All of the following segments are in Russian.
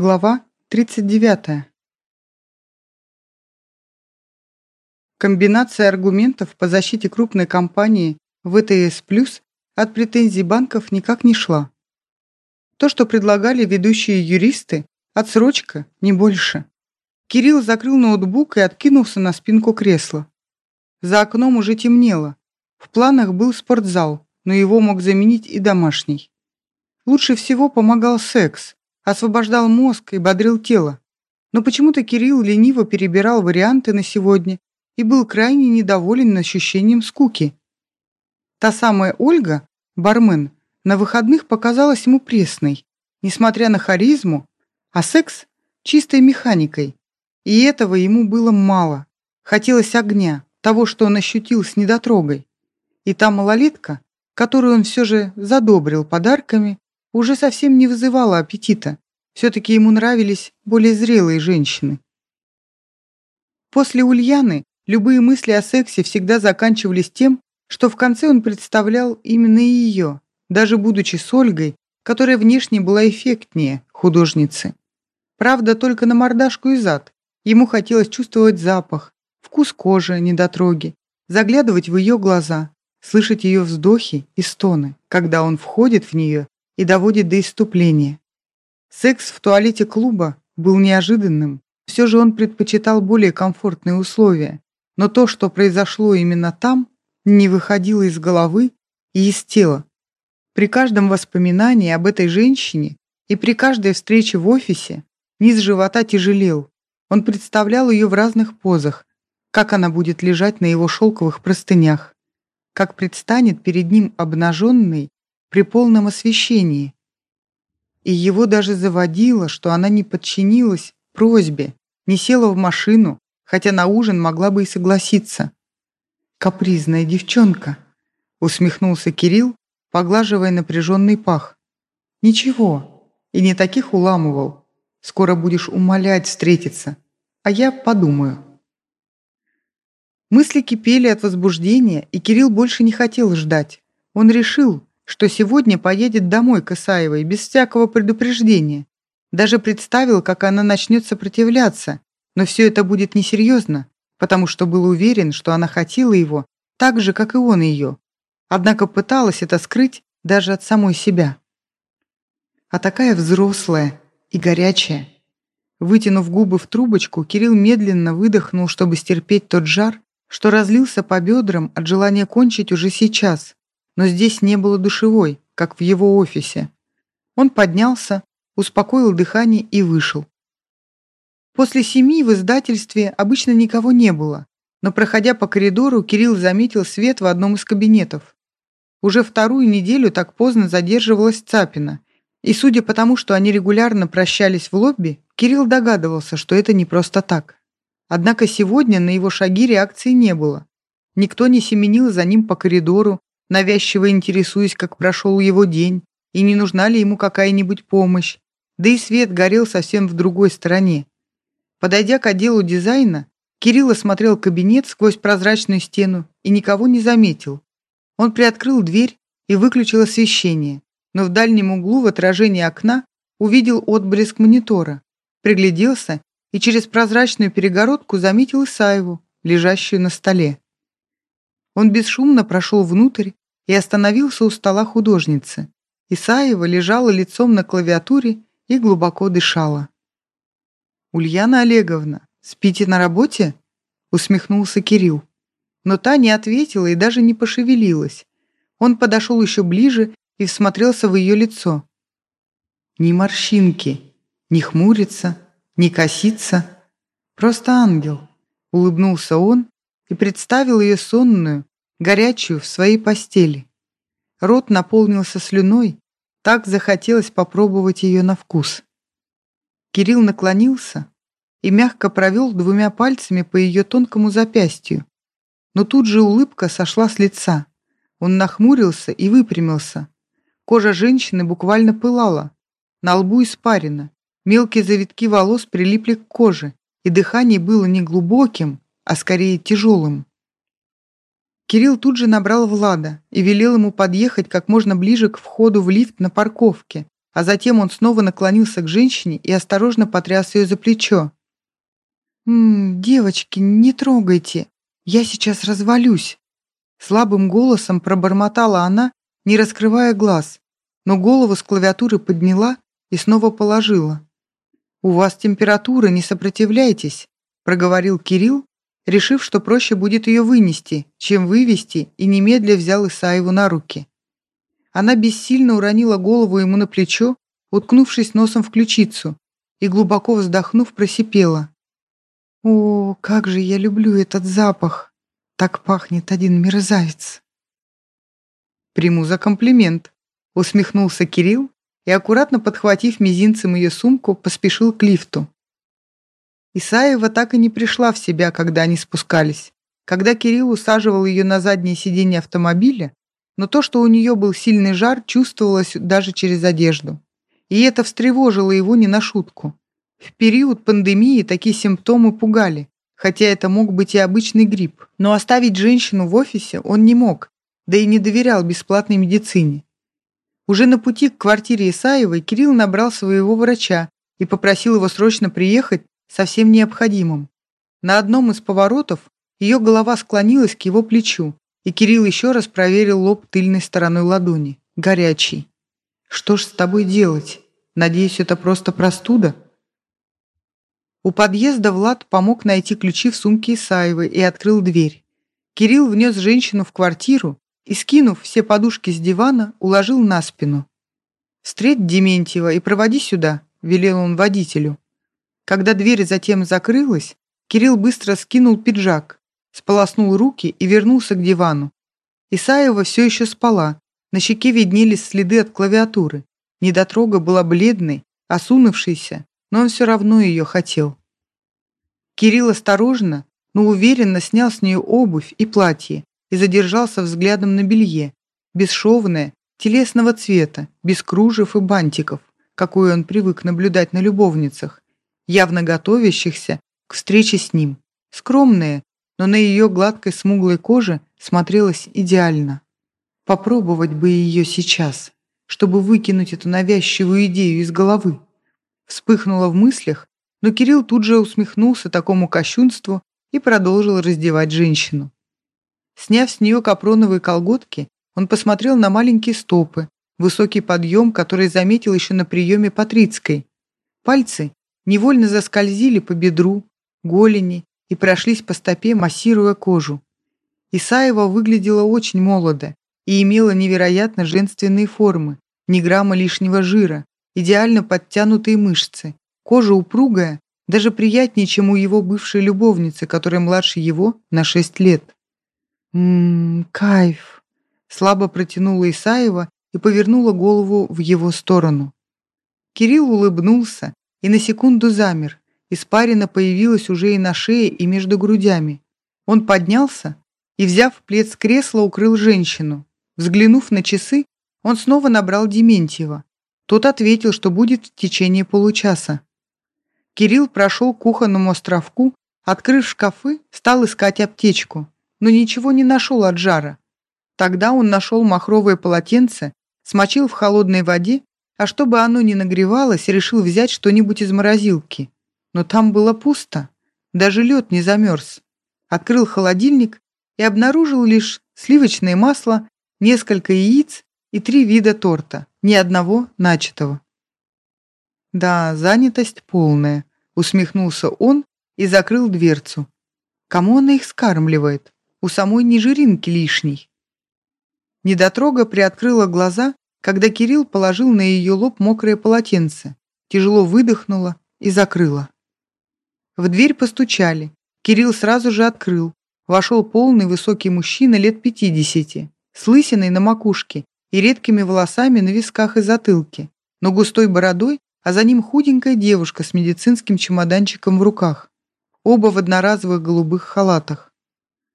Глава 39. Комбинация аргументов по защите крупной компании ВТС+, от претензий банков никак не шла. То, что предлагали ведущие юристы, отсрочка, не больше. Кирилл закрыл ноутбук и откинулся на спинку кресла. За окном уже темнело. В планах был спортзал, но его мог заменить и домашний. Лучше всего помогал секс, освобождал мозг и бодрил тело. Но почему-то Кирилл лениво перебирал варианты на сегодня и был крайне недоволен ощущением скуки. Та самая Ольга, бармен, на выходных показалась ему пресной, несмотря на харизму, а секс – чистой механикой. И этого ему было мало. Хотелось огня, того, что он ощутил с недотрогой. И та малолетка, которую он все же задобрил подарками, уже совсем не вызывала аппетита. Все-таки ему нравились более зрелые женщины. После Ульяны любые мысли о сексе всегда заканчивались тем, что в конце он представлял именно ее, даже будучи с Ольгой, которая внешне была эффектнее художницы. Правда, только на мордашку и зад. Ему хотелось чувствовать запах, вкус кожи, недотроги, заглядывать в ее глаза, слышать ее вздохи и стоны, когда он входит в нее и доводит до иступления. Секс в туалете клуба был неожиданным, все же он предпочитал более комфортные условия, но то, что произошло именно там, не выходило из головы и из тела. При каждом воспоминании об этой женщине и при каждой встрече в офисе низ живота тяжелел. Он представлял ее в разных позах, как она будет лежать на его шелковых простынях, как предстанет перед ним обнаженной при полном освещении. И его даже заводило, что она не подчинилась просьбе, не села в машину, хотя на ужин могла бы и согласиться. «Капризная девчонка», — усмехнулся Кирилл, поглаживая напряженный пах. «Ничего, и не таких уламывал. Скоро будешь умолять встретиться, а я подумаю». Мысли кипели от возбуждения, и Кирилл больше не хотел ждать. Он решил, что сегодня поедет домой к Исаевой без всякого предупреждения. Даже представил, как она начнет сопротивляться, но все это будет несерьезно, потому что был уверен, что она хотела его так же, как и он ее. Однако пыталась это скрыть даже от самой себя. А такая взрослая и горячая. Вытянув губы в трубочку, Кирилл медленно выдохнул, чтобы стерпеть тот жар, что разлился по бедрам от желания кончить уже сейчас, но здесь не было душевой, как в его офисе. Он поднялся, успокоил дыхание и вышел. После семи в издательстве обычно никого не было, но, проходя по коридору, Кирилл заметил свет в одном из кабинетов. Уже вторую неделю так поздно задерживалась Цапина, и судя по тому, что они регулярно прощались в лобби, Кирилл догадывался, что это не просто так. Однако сегодня на его шаги реакции не было. Никто не семенил за ним по коридору, навязчиво интересуясь, как прошел его день, и не нужна ли ему какая-нибудь помощь. Да и свет горел совсем в другой стороне. Подойдя к отделу дизайна, Кирилл осмотрел кабинет сквозь прозрачную стену и никого не заметил. Он приоткрыл дверь и выключил освещение, но в дальнем углу в отражении окна увидел отблеск монитора, пригляделся и через прозрачную перегородку заметил Исаеву, лежащую на столе. Он бесшумно прошел внутрь и остановился у стола художницы. Исаева лежала лицом на клавиатуре и глубоко дышала. «Ульяна Олеговна, спите на работе?» — усмехнулся Кирилл. Но та не ответила и даже не пошевелилась. Он подошел еще ближе и всмотрелся в ее лицо. Ни морщинки, ни хмурится, ни косится. Просто ангел. Улыбнулся он и представил ее сонную, горячую в своей постели. Рот наполнился слюной, так захотелось попробовать ее на вкус. Кирилл наклонился и мягко провел двумя пальцами по ее тонкому запястью, но тут же улыбка сошла с лица. Он нахмурился и выпрямился. Кожа женщины буквально пылала, на лбу испарина, мелкие завитки волос прилипли к коже, и дыхание было не глубоким, а скорее тяжелым. Кирилл тут же набрал Влада и велел ему подъехать как можно ближе к входу в лифт на парковке, а затем он снова наклонился к женщине и осторожно потряс ее за плечо. «М -м, «Девочки, не трогайте, я сейчас развалюсь!» Слабым голосом пробормотала она, не раскрывая глаз, но голову с клавиатуры подняла и снова положила. «У вас температура, не сопротивляйтесь», проговорил Кирилл, решив, что проще будет ее вынести, чем вывести, и немедля взял Исаеву на руки. Она бессильно уронила голову ему на плечо, уткнувшись носом в ключицу, и, глубоко вздохнув, просипела. «О, как же я люблю этот запах! Так пахнет один мерзавец!» «Приму за комплимент», — усмехнулся Кирилл и, аккуратно подхватив мизинцем ее сумку, поспешил к лифту. Исаева так и не пришла в себя, когда они спускались. Когда Кирилл усаживал ее на заднее сиденье автомобиля, но то, что у нее был сильный жар, чувствовалось даже через одежду. И это встревожило его не на шутку. В период пандемии такие симптомы пугали, хотя это мог быть и обычный грипп. Но оставить женщину в офисе он не мог, да и не доверял бесплатной медицине. Уже на пути к квартире Исаевой Кирилл набрал своего врача и попросил его срочно приехать со всем необходимым. На одном из поворотов ее голова склонилась к его плечу, и Кирилл еще раз проверил лоб тыльной стороной ладони. Горячий. «Что ж с тобой делать? Надеюсь, это просто простуда?» У подъезда Влад помог найти ключи в сумке Исаевой и открыл дверь. Кирилл внес женщину в квартиру и, скинув все подушки с дивана, уложил на спину. «Встреть Дементьева и проводи сюда», — велел он водителю. Когда дверь затем закрылась, Кирилл быстро скинул пиджак, сполоснул руки и вернулся к дивану. Исаева все еще спала, на щеке виднелись следы от клавиатуры. Недотрога была бледной, осунувшейся, но он все равно ее хотел. Кирилл осторожно, но уверенно снял с нее обувь и платье и задержался взглядом на белье, бесшовное, телесного цвета, без кружев и бантиков, какое он привык наблюдать на любовницах, явно готовящихся к встрече с ним. Скромное, но на ее гладкой смуглой коже смотрелась идеально. Попробовать бы ее сейчас, чтобы выкинуть эту навязчивую идею из головы. Вспыхнула в мыслях, но Кирилл тут же усмехнулся такому кощунству и продолжил раздевать женщину. Сняв с нее капроновые колготки, он посмотрел на маленькие стопы, высокий подъем, который заметил еще на приеме Патрицкой. Пальцы невольно заскользили по бедру, голени и прошлись по стопе, массируя кожу. Исаева выглядела очень молодо и имела невероятно женственные формы, ни грамма лишнего жира, идеально подтянутые мышцы, кожа упругая, даже приятнее, чем у его бывшей любовницы, которая младше его на шесть лет. «Ммм, кайф!» Слабо протянула Исаева и повернула голову в его сторону. Кирилл улыбнулся и на секунду замер, Испарина появилась уже и на шее, и между грудями. Он поднялся и, взяв плед с кресла, укрыл женщину. Взглянув на часы, он снова набрал Дементьева. Тот ответил, что будет в течение получаса. Кирилл прошел к кухонному островку, открыв шкафы, стал искать аптечку, но ничего не нашел от жара. Тогда он нашел махровое полотенце, смочил в холодной воде, а чтобы оно не нагревалось, решил взять что-нибудь из морозилки но там было пусто, даже лед не замерз. Открыл холодильник и обнаружил лишь сливочное масло, несколько яиц и три вида торта, ни одного начатого. «Да, занятость полная», — усмехнулся он и закрыл дверцу. «Кому она их скармливает? У самой не жиринки лишней». Недотрога приоткрыла глаза, когда Кирилл положил на ее лоб мокрое полотенце, тяжело выдохнула и закрыла. В дверь постучали. Кирилл сразу же открыл. Вошел полный высокий мужчина лет пятидесяти, с лысиной на макушке и редкими волосами на висках и затылке, но густой бородой, а за ним худенькая девушка с медицинским чемоданчиком в руках. Оба в одноразовых голубых халатах.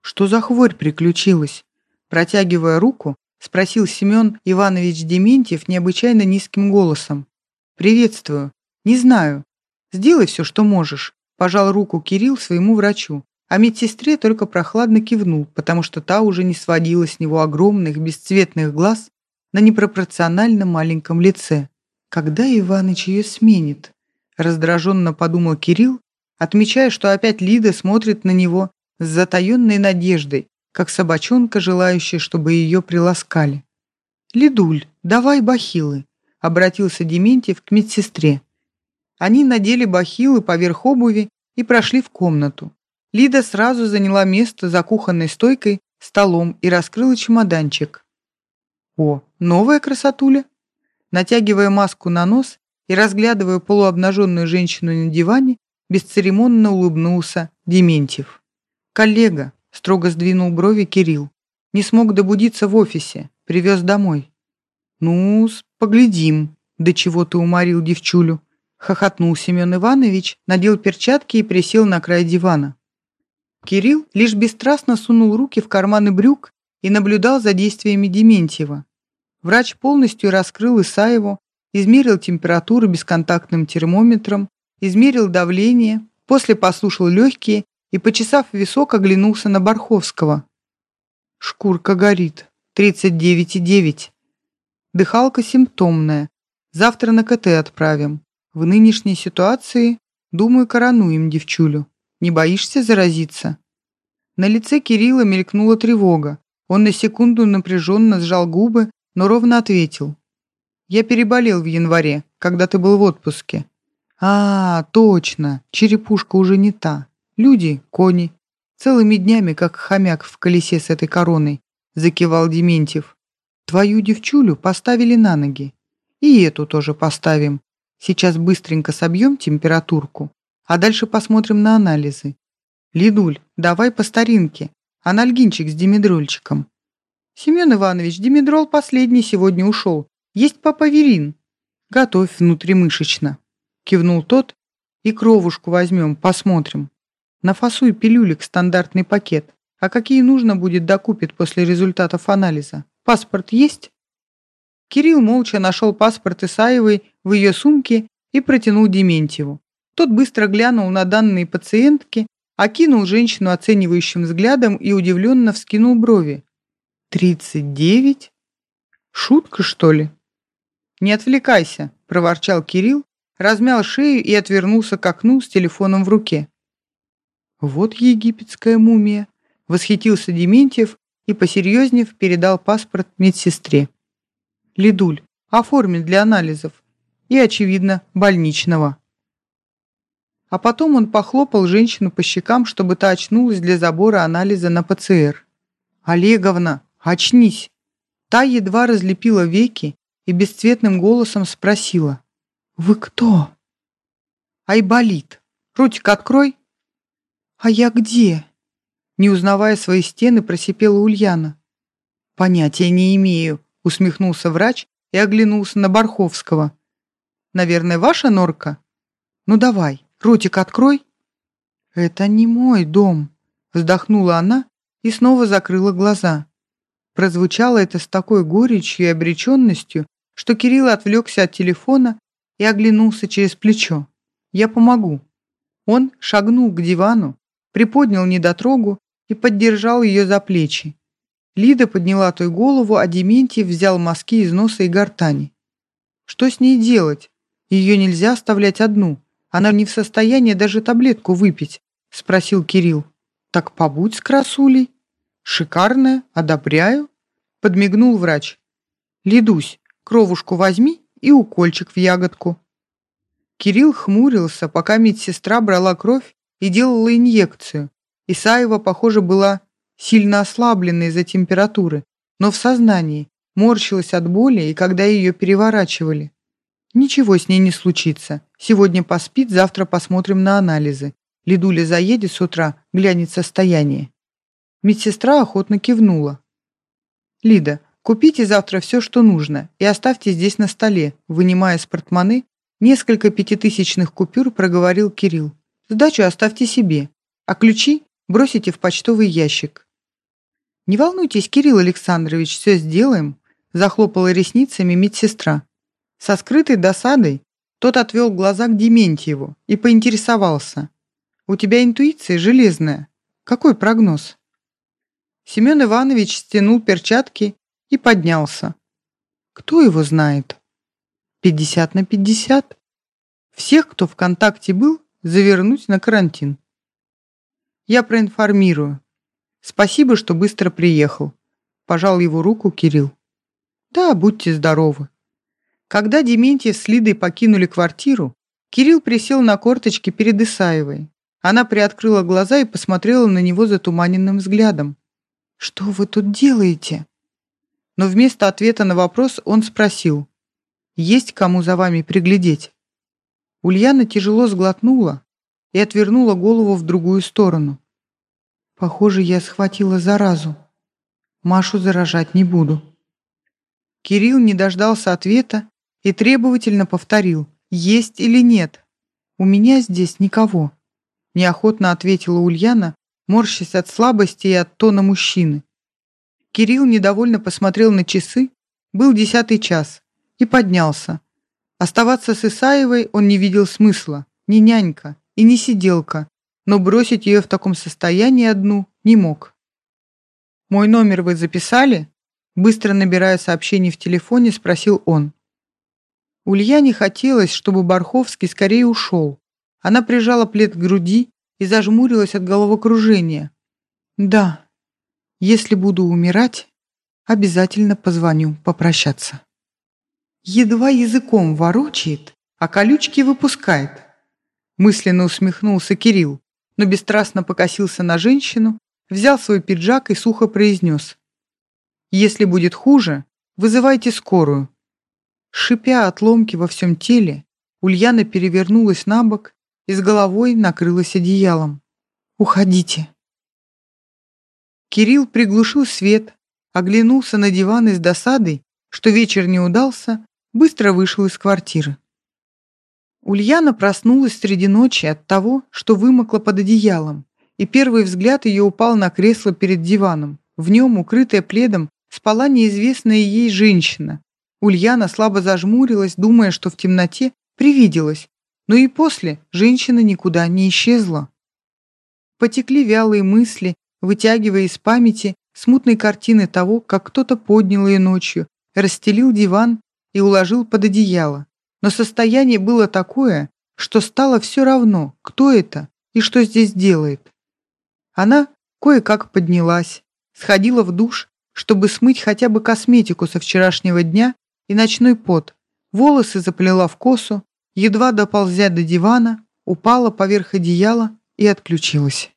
Что за хворь приключилась? Протягивая руку, спросил Семен Иванович Дементьев необычайно низким голосом. «Приветствую. Не знаю. Сделай все, что можешь. Пожал руку Кирилл своему врачу, а медсестре только прохладно кивнул, потому что та уже не сводила с него огромных бесцветных глаз на непропорционально маленьком лице. Когда Иваныч ее сменит? Раздраженно подумал Кирилл, отмечая, что опять Лида смотрит на него с затаенной надеждой, как собачонка, желающая, чтобы ее приласкали. «Лидуль, давай бахилы», — обратился Дементьев к медсестре. Они надели бахилы поверх обуви и прошли в комнату. Лида сразу заняла место за кухонной стойкой, столом и раскрыла чемоданчик. «О, новая красотуля!» Натягивая маску на нос и разглядывая полуобнаженную женщину на диване, бесцеремонно улыбнулся Дементьев. «Коллега», — строго сдвинул брови Кирилл, «не смог добудиться в офисе, привез домой». ну поглядим, до чего ты уморил девчулю», — хохотнул Семен Иванович, надел перчатки и присел на край дивана. Кирилл лишь бесстрастно сунул руки в карманы брюк и наблюдал за действиями Дементьева. Врач полностью раскрыл Исаеву, измерил температуру бесконтактным термометром, измерил давление, после послушал легкие и, почесав висок, оглянулся на Барховского. Шкурка горит. 39,9. Дыхалка симптомная. Завтра на КТ отправим. В нынешней ситуации, думаю, коронуем девчулю. Не боишься заразиться?» На лице Кирилла мелькнула тревога. Он на секунду напряженно сжал губы, но ровно ответил. «Я переболел в январе, когда ты был в отпуске». «А, точно, черепушка уже не та. Люди — кони. Целыми днями, как хомяк в колесе с этой короной», — закивал Дементьев. «Твою девчулю поставили на ноги. И эту тоже поставим. Сейчас быстренько собьем температурку, а дальше посмотрим на анализы. Лидуль, давай по старинке. Анальгинчик с димедрольчиком. Семен Иванович, димедрол последний сегодня ушел. Есть папаверин. Готовь внутримышечно. Кивнул тот. И кровушку возьмем, посмотрим. Нафасуй пилюлик стандартный пакет. А какие нужно будет, докупит после результатов анализа. Паспорт есть? Кирилл молча нашел паспорт Исаевой в ее сумке и протянул Дементьеву. Тот быстро глянул на данные пациентки, окинул женщину оценивающим взглядом и удивленно вскинул брови. «Тридцать девять? Шутка, что ли?» «Не отвлекайся», – проворчал Кирилл, размял шею и отвернулся к окну с телефоном в руке. «Вот египетская мумия», – восхитился Дементьев и, посерьезнев, передал паспорт медсестре. «Лидуль, оформи для анализов и, очевидно, больничного». А потом он похлопал женщину по щекам, чтобы та очнулась для забора анализа на ПЦР. «Олеговна, очнись!» Та едва разлепила веки и бесцветным голосом спросила. «Вы кто?» «Айболит. Ротик открой». «А я где?» Не узнавая свои стены, просипела Ульяна. «Понятия не имею», — усмехнулся врач и оглянулся на Барховского. «Наверное, ваша норка?» «Ну давай, Ротик, открой!» «Это не мой дом», — вздохнула она и снова закрыла глаза. Прозвучало это с такой горечью и обреченностью, что Кирилл отвлекся от телефона и оглянулся через плечо. «Я помогу». Он шагнул к дивану, приподнял недотрогу и поддержал ее за плечи. Лида подняла той голову, а Дементьев взял мазки из носа и гортани. Что с ней делать? Ее нельзя оставлять одну. Она не в состоянии даже таблетку выпить», — спросил Кирилл. «Так побудь с красулей. Шикарная, одобряю», — подмигнул врач. «Лидусь, кровушку возьми и укольчик в ягодку». Кирилл хмурился, пока медсестра брала кровь и делала инъекцию. Исаева, похоже, была сильно ослаблена из-за температуры, но в сознании, морщилась от боли, и когда ее переворачивали. Ничего с ней не случится. Сегодня поспит, завтра посмотрим на анализы. Лидуля заедет с утра, глянет состояние. Медсестра охотно кивнула. «Лида, купите завтра все, что нужно, и оставьте здесь на столе», вынимая из портмоне несколько пятитысячных купюр, проговорил Кирилл. «Сдачу оставьте себе, а ключи бросите в почтовый ящик». «Не волнуйтесь, Кирилл Александрович, все сделаем», захлопала ресницами медсестра. Со скрытой досадой тот отвел глаза к Дементьеву и поинтересовался. «У тебя интуиция железная. Какой прогноз?» Семен Иванович стянул перчатки и поднялся. «Кто его знает?» 50 на 50. Всех, кто в контакте был, завернуть на карантин. Я проинформирую. Спасибо, что быстро приехал. Пожал его руку Кирилл. Да, будьте здоровы. Когда Дементьев с Лидой покинули квартиру, Кирилл присел на корточки перед Исаевой. Она приоткрыла глаза и посмотрела на него затуманенным взглядом. «Что вы тут делаете?» Но вместо ответа на вопрос он спросил. «Есть кому за вами приглядеть?» Ульяна тяжело сглотнула и отвернула голову в другую сторону. «Похоже, я схватила заразу. Машу заражать не буду». Кирилл не дождался ответа и требовательно повторил «Есть или нет?» «У меня здесь никого», — неохотно ответила Ульяна, морщась от слабости и от тона мужчины. Кирилл недовольно посмотрел на часы, был десятый час, и поднялся. Оставаться с Исаевой он не видел смысла, ни нянька и ни сиделка, но бросить ее в таком состоянии одну не мог. «Мой номер вы записали?» Быстро набирая сообщение в телефоне, спросил он. Ульяне хотелось, чтобы Барховский скорее ушел. Она прижала плед к груди и зажмурилась от головокружения. «Да, если буду умирать, обязательно позвоню попрощаться». Едва языком ворочает, а колючки выпускает. Мысленно усмехнулся Кирилл, но бесстрастно покосился на женщину, взял свой пиджак и сухо произнес. «Если будет хуже, вызывайте скорую». Шипя от ломки во всем теле, Ульяна перевернулась на бок и с головой накрылась одеялом. «Уходите». Кирилл приглушил свет, оглянулся на диван и с досадой, что вечер не удался, быстро вышел из квартиры. Ульяна проснулась среди ночи от того, что вымокла под одеялом, и первый взгляд ее упал на кресло перед диваном. В нем, укрытая пледом, спала неизвестная ей женщина. Ульяна слабо зажмурилась, думая, что в темноте привиделась, но и после женщина никуда не исчезла. Потекли вялые мысли, вытягивая из памяти смутные картины того, как кто-то поднял ее ночью, расстелил диван и уложил под одеяло. Но состояние было такое, что стало все равно, кто это и что здесь делает. Она кое-как поднялась, сходила в душ, чтобы смыть хотя бы косметику со вчерашнего дня и ночной пот, волосы заплела в косу, едва доползя до дивана, упала поверх одеяла и отключилась.